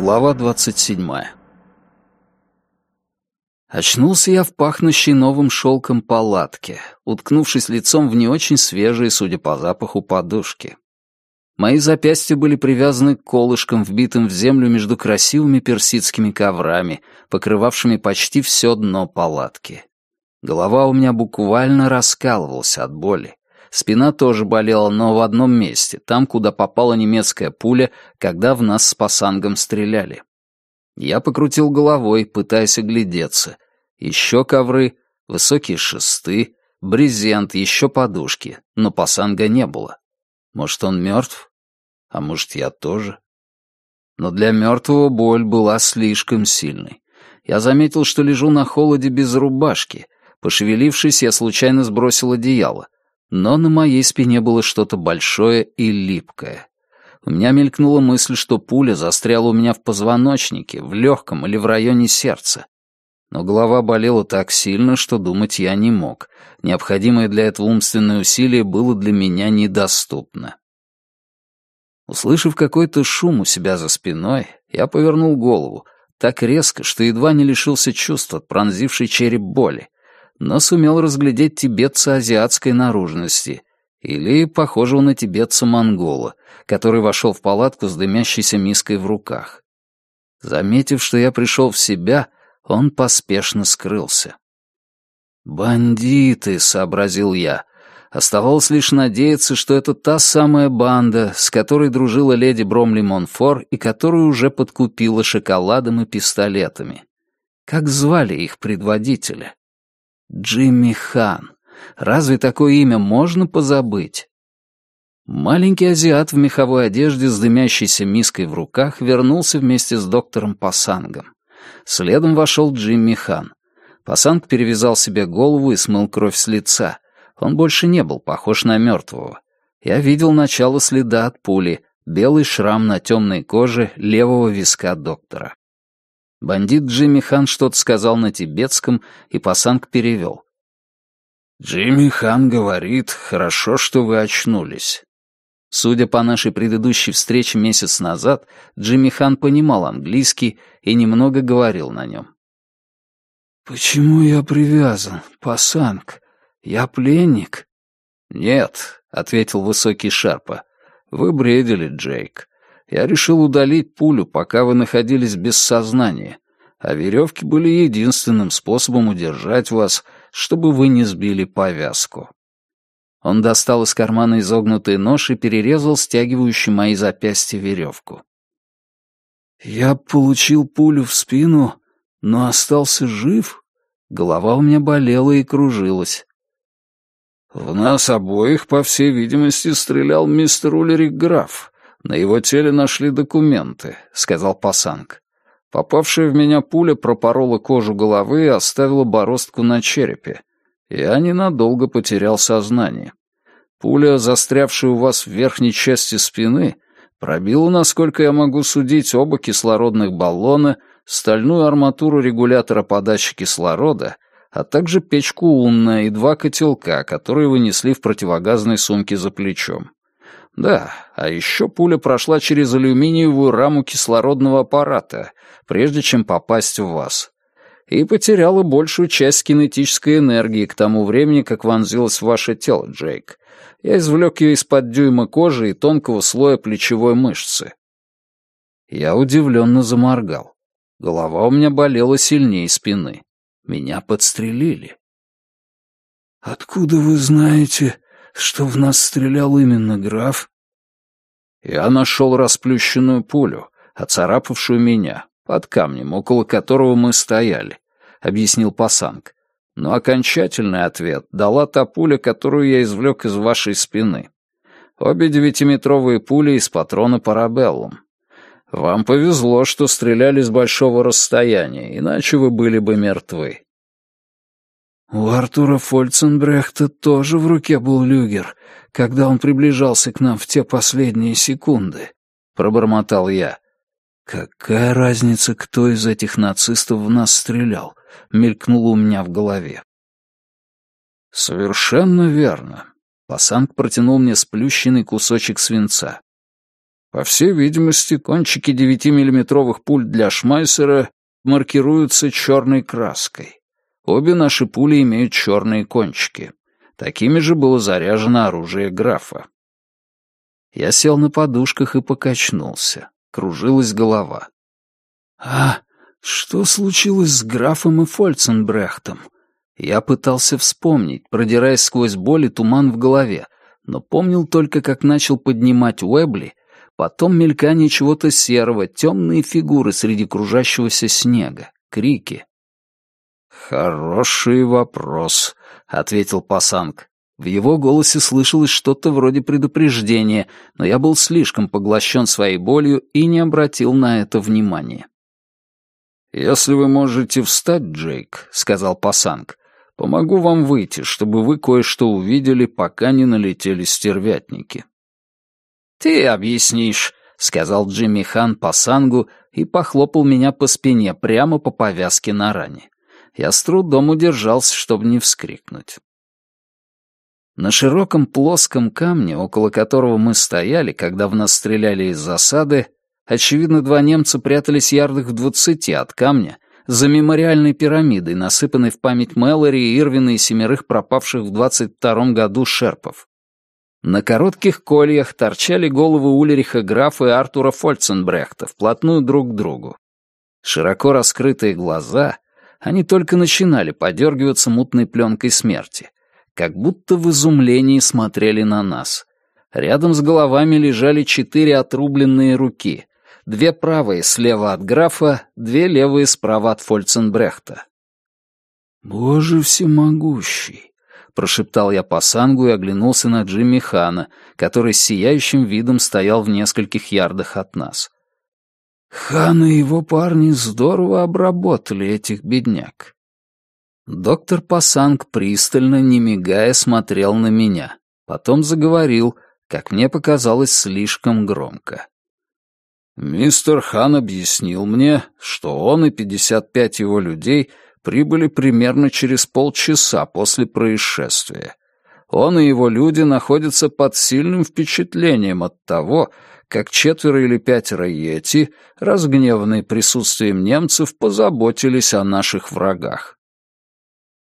Глава двадцать седьмая. Очнулся я в пахнущей новым шелком палатке, уткнувшись лицом в не очень свежие, судя по запаху, подушки. Мои запястья были привязаны к колышкам, вбитым в землю между красивыми персидскими коврами, покрывавшими почти все дно палатки. Голова у меня буквально раскалывалась от боли. Спина тоже болела, но в одном месте, там, куда попала немецкая пуля, когда в нас с пасангом стреляли. Я покрутил головой, пытаясь оглядеться. Еще ковры, высокие шесты, брезент, еще подушки, но пасанга не было. Может, он мертв? А может, я тоже? Но для мертвого боль была слишком сильной. Я заметил, что лежу на холоде без рубашки. Пошевелившись, я случайно сбросил одеяло но на моей спине было что-то большое и липкое. У меня мелькнула мысль, что пуля застряла у меня в позвоночнике, в легком или в районе сердца. Но голова болела так сильно, что думать я не мог. Необходимое для этого умственное усилие было для меня недоступно. Услышав какой-то шум у себя за спиной, я повернул голову, так резко, что едва не лишился чувств от пронзившей череп боли, но сумел разглядеть тибетца азиатской наружности или похожего на тибетца-монгола, который вошел в палатку с дымящейся миской в руках. Заметив, что я пришел в себя, он поспешно скрылся. «Бандиты», — сообразил я. Оставалось лишь надеяться, что это та самая банда, с которой дружила леди Бромли Монфор и которую уже подкупила шоколадом и пистолетами. Как звали их предводителя? Джимми Хан. Разве такое имя можно позабыть? Маленький азиат в меховой одежде с дымящейся миской в руках вернулся вместе с доктором Пасангом. Следом вошел Джимми Хан. Пасанг перевязал себе голову и смыл кровь с лица. Он больше не был похож на мертвого. Я видел начало следа от пули, белый шрам на темной коже левого виска доктора. Бандит Джимми Хан что-то сказал на тибетском, и Пасанг перевел. «Джимми Хан говорит, хорошо, что вы очнулись». Судя по нашей предыдущей встрече месяц назад, Джимми Хан понимал английский и немного говорил на нем. «Почему я привязан, Пасанг? Я пленник?» «Нет», — ответил высокий Шарпа. «Вы бредили, Джейк. Я решил удалить пулю, пока вы находились без сознания, а веревки были единственным способом удержать вас, чтобы вы не сбили повязку. Он достал из кармана изогнутый нож и перерезал стягивающую мои запястья веревку. «Я получил пулю в спину, но остался жив?» Голова у меня болела и кружилась. «В нас обоих, по всей видимости, стрелял мистер Улерик Граф», на его теле нашли документы», — сказал Пасанг. Попавшая в меня пуля пропорола кожу головы и оставила бороздку на черепе. Я ненадолго потерял сознание. Пуля, застрявшая у вас в верхней части спины, пробила, насколько я могу судить, оба кислородных баллона, стальную арматуру регулятора подачи кислорода, а также печку Унна и два котелка, которые вынесли в противогазной сумке за плечом. Да, а еще пуля прошла через алюминиевую раму кислородного аппарата, прежде чем попасть в вас. И потеряла большую часть кинетической энергии к тому времени, как вонзилась в ваше тело, Джейк. Я извлек ее из-под дюйма кожи и тонкого слоя плечевой мышцы. Я удивленно заморгал. Голова у меня болела сильнее спины. Меня подстрелили. «Откуда вы знаете, что в нас стрелял именно граф? Я нашел расплющенную пулю, оцарапавшую меня, под камнем, около которого мы стояли, — объяснил Пасанг. Но окончательный ответ дала та пуля, которую я извлек из вашей спины. Обе девятиметровые пули из патрона парабеллум. Вам повезло, что стреляли с большого расстояния, иначе вы были бы мертвы. У Артура Фольценбрехта тоже в руке был люгер, когда он приближался к нам в те последние секунды, — пробормотал я. Какая разница, кто из этих нацистов в нас стрелял, — мелькнуло у меня в голове. Совершенно верно. Пасанг протянул мне сплющенный кусочек свинца. По всей видимости, кончики 9-миллиметровых пуль для Шмайсера маркируются черной краской. Обе наши пули имеют черные кончики. Такими же было заряжено оружие графа. Я сел на подушках и покачнулся. Кружилась голова. «А что случилось с графом и Фольценбрехтом?» Я пытался вспомнить, продираясь сквозь боль и туман в голове, но помнил только, как начал поднимать Уэбли, потом мелькание чего-то серого, темные фигуры среди кружащегося снега, крики. «Хороший вопрос», — ответил Пасанг. В его голосе слышалось что-то вроде предупреждения, но я был слишком поглощен своей болью и не обратил на это внимания. «Если вы можете встать, Джейк», — сказал Пасанг, — «помогу вам выйти, чтобы вы кое-что увидели, пока не налетели стервятники». «Ты объяснишь», — сказал Джимми Хан Пасангу и похлопал меня по спине прямо по повязке на ране. Я с трудом удержался, чтобы не вскрикнуть. На широком плоском камне, около которого мы стояли, когда в нас стреляли из засады, очевидно, два немца прятались ярдах в двадцати от камня, за мемориальной пирамидой, насыпанной в память Мэлори, Ирвина и семерых пропавших в двадцать втором году шерпов. На коротких кольях торчали головы Улериха Графа и Артура Фольценбрехта вплотную друг к другу. Широко раскрытые глаза, они только начинали подергиваться мутной пленкой смерти, как будто в изумлении смотрели на нас. Рядом с головами лежали четыре отрубленные руки, две правые слева от графа, две левые справа от Фольценбрехта. «Боже всемогущий!» — прошептал я по сангу и оглянулся на Джимми Хана, который с сияющим видом стоял в нескольких ярдах от нас. Хан и его парни здорово обработали этих бедняк. Доктор Пасанг пристально, не мигая, смотрел на меня. Потом заговорил, как мне показалось, слишком громко. Мистер Хан объяснил мне, что он и 55 его людей прибыли примерно через полчаса после происшествия. Он и его люди находятся под сильным впечатлением от того, как четверо или пятеро йети, разгневанные присутствием немцев, позаботились о наших врагах.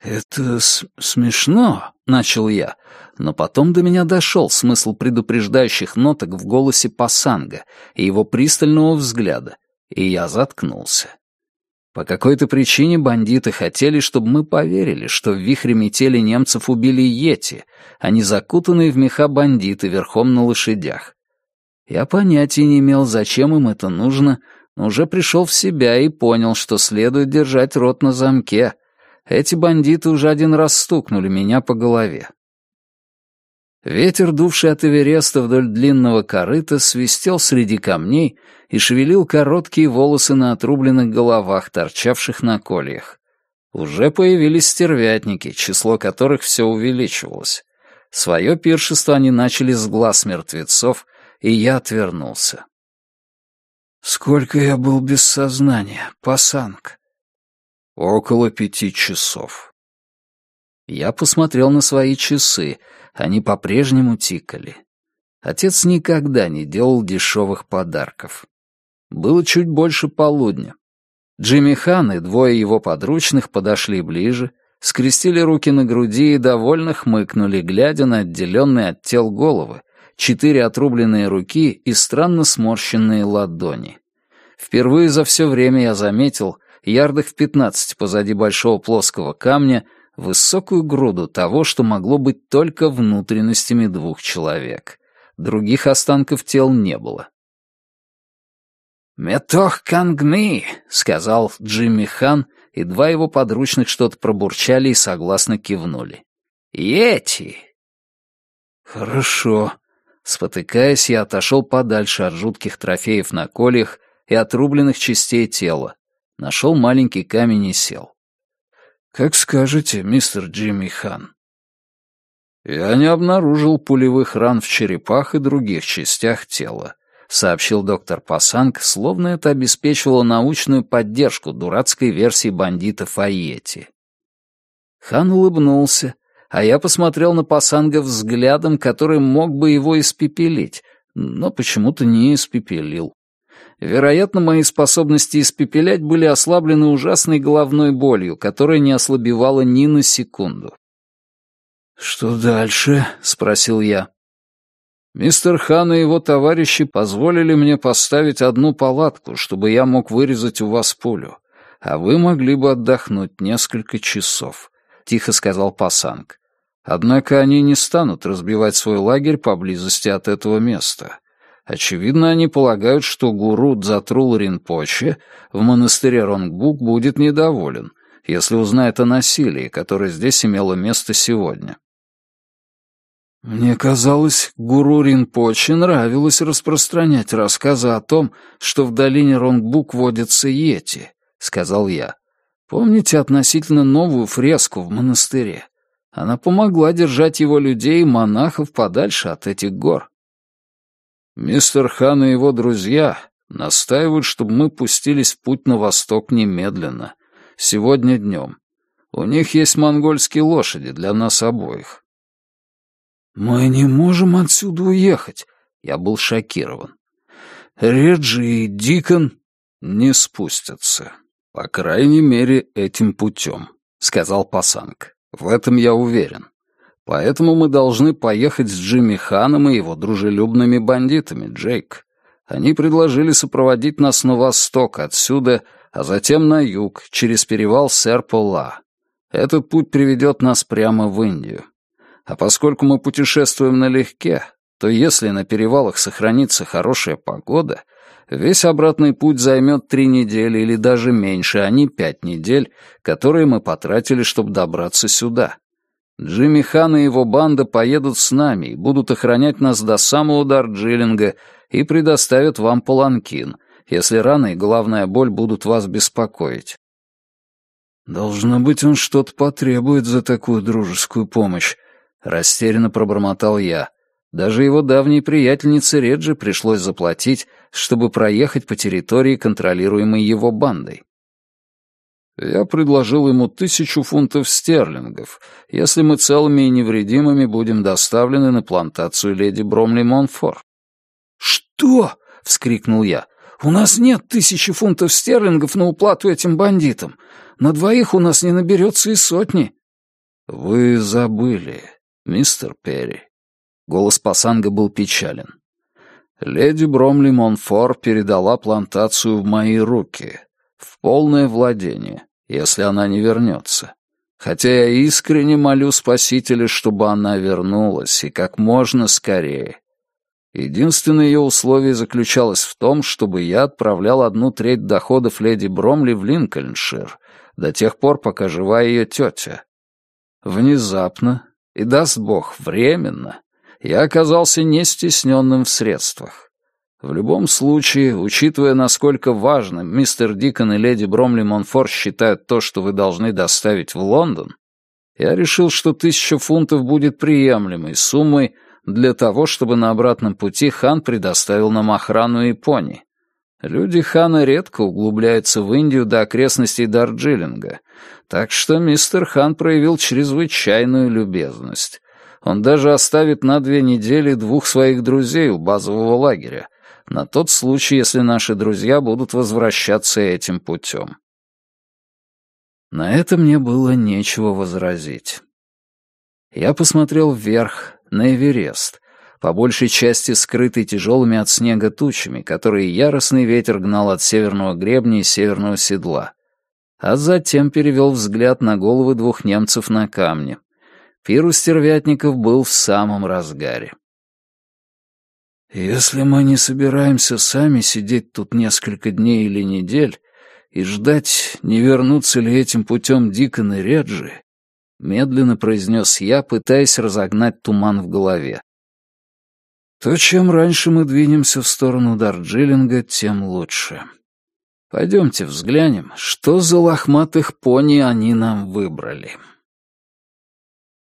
«Это смешно», — начал я, но потом до меня дошел смысл предупреждающих ноток в голосе Пасанга и его пристального взгляда, и я заткнулся. По какой-то причине бандиты хотели, чтобы мы поверили, что в вихре метели немцев убили Йети, а не закутанные в меха бандиты верхом на лошадях. Я понятия не имел, зачем им это нужно, но уже пришел в себя и понял, что следует держать рот на замке — эти бандиты уже один раз стукнули меня по голове. Ветер, дувший от Эвереста вдоль длинного корыта, свистел среди камней и шевелил короткие волосы на отрубленных головах, торчавших на кольях. Уже появились стервятники, число которых все увеличивалось. Свое пиршество они начали с глаз мертвецов, и я отвернулся. «Сколько я был без сознания, пасанг?» Около пяти часов. Я посмотрел на свои часы, они по-прежнему тикали. Отец никогда не делал дешевых подарков. Было чуть больше полудня. Джимми Хан и двое его подручных подошли ближе, скрестили руки на груди и довольно хмыкнули, глядя на отделенные от тел головы, четыре отрубленные руки и странно сморщенные ладони. Впервые за все время я заметил, ярдах в пятнадцать позади большого плоского камня, высокую груду того, что могло быть только внутренностями двух человек. Других останков тел не было. «Метох Кангми», — сказал Джимми Хан, и два его подручных что-то пробурчали и согласно кивнули. «Йети!» «Хорошо». Спотыкаясь, я отошел подальше от жутких трофеев на кольях и отрубленных частей тела, Нашел маленький камень и сел. «Как скажете, мистер Джимми Хан». «Я не обнаружил пулевых ран в черепах и других частях тела», — сообщил доктор Пасанг, словно это обеспечивало научную поддержку дурацкой версии бандитов Айети. Хан улыбнулся, а я посмотрел на Пасанга взглядом, который мог бы его испепелить, но почему-то не испепелил. Вероятно, мои способности испепелять были ослаблены ужасной головной болью, которая не ослабевала ни на секунду. «Что дальше?» — спросил я. Мистер Хан и его товарищи позволили мне поставить одну палатку, чтобы я мог вырезать у вас пулю, а вы могли бы отдохнуть несколько часов», — тихо сказал Пасанг. «Однако они не станут разбивать свой лагерь поблизости от этого места. Очевидно, они полагают, что гуру Дзатрул Ринпоче в монастыре Ронгбук будет недоволен, если узнает о насилии, которое здесь имело место сегодня. Мне казалось, гуру Ринпоче нравилось распространять рассказы о том, что в долине Ронгбук водятся йети, — сказал я. Помните относительно новую фреску в монастыре? Она помогла держать его людей и монахов подальше от этих гор. Мистер Хан и его друзья настаивают, чтобы мы пустились в путь на восток немедленно, сегодня днем. У них есть монгольские лошади для нас обоих. Мы не можем отсюда уехать. Я был шокирован. Реджи и Дикон не спустятся. По крайней мере, этим путем, сказал Пасанг. В этом я уверен. Поэтому мы должны поехать с Джимми Ханом и его дружелюбными бандитами, Джейк. Они предложили сопроводить нас на восток отсюда, а затем на юг, через перевал Серпола. Этот путь приведет нас прямо в Индию. А поскольку мы путешествуем налегке, то если на перевалах сохранится хорошая погода, весь обратный путь займет три недели или даже меньше, а не пять недель, которые мы потратили, чтобы добраться сюда. Джимми Хан и его банда поедут с нами и будут охранять нас до самого Дарджилинга и предоставят вам паланкин, если раны и головная боль будут вас беспокоить. «Должно быть, он что-то потребует за такую дружескую помощь», — растерянно пробормотал я. Даже его давней приятельнице Реджи пришлось заплатить, чтобы проехать по территории, контролируемой его бандой. Я предложил ему тысячу фунтов стерлингов, если мы целыми и невредимыми будем доставлены на плантацию леди Бромли Монфор. «Что?» — вскрикнул я. «У нас нет тысячи фунтов стерлингов на уплату этим бандитам. На двоих у нас не наберется и сотни». «Вы забыли, мистер Перри». Голос Пасанга был печален. «Леди Бромли Монфор передала плантацию в мои руки, в полное владение, если она не вернется. Хотя я искренне молю Спасителя, чтобы она вернулась, и как можно скорее. Единственное ее условие заключалось в том, чтобы я отправлял одну треть доходов леди Бромли в Линкольншир до тех пор, пока жива ее тетя. Внезапно, и даст бог, временно, я оказался не стесненным в средствах. В любом случае, учитывая, насколько важным мистер Дикон и леди Бромли Монфор считают то, что вы должны доставить в Лондон, я решил, что тысяча фунтов будет приемлемой суммой для того, чтобы на обратном пути хан предоставил нам охрану и пони. Люди хана редко углубляются в Индию до окрестностей Дарджилинга, так что мистер хан проявил чрезвычайную любезность. Он даже оставит на две недели двух своих друзей у базового лагеря, на тот случай, если наши друзья будут возвращаться этим путем. На это мне было нечего возразить. Я посмотрел вверх, на Эверест, по большей части скрытый тяжелыми от снега тучами, которые яростный ветер гнал от северного гребня и северного седла, а затем перевел взгляд на головы двух немцев на камне. Пир у стервятников был в самом разгаре. Если мы не собираемся сами сидеть тут несколько дней или недель и ждать, не вернутся ли этим путем Дикон и Реджи, медленно произнес я, пытаясь разогнать туман в голове. То, чем раньше мы двинемся в сторону Дарджилинга, тем лучше. Пойдемте взглянем, что за лохматых пони они нам выбрали.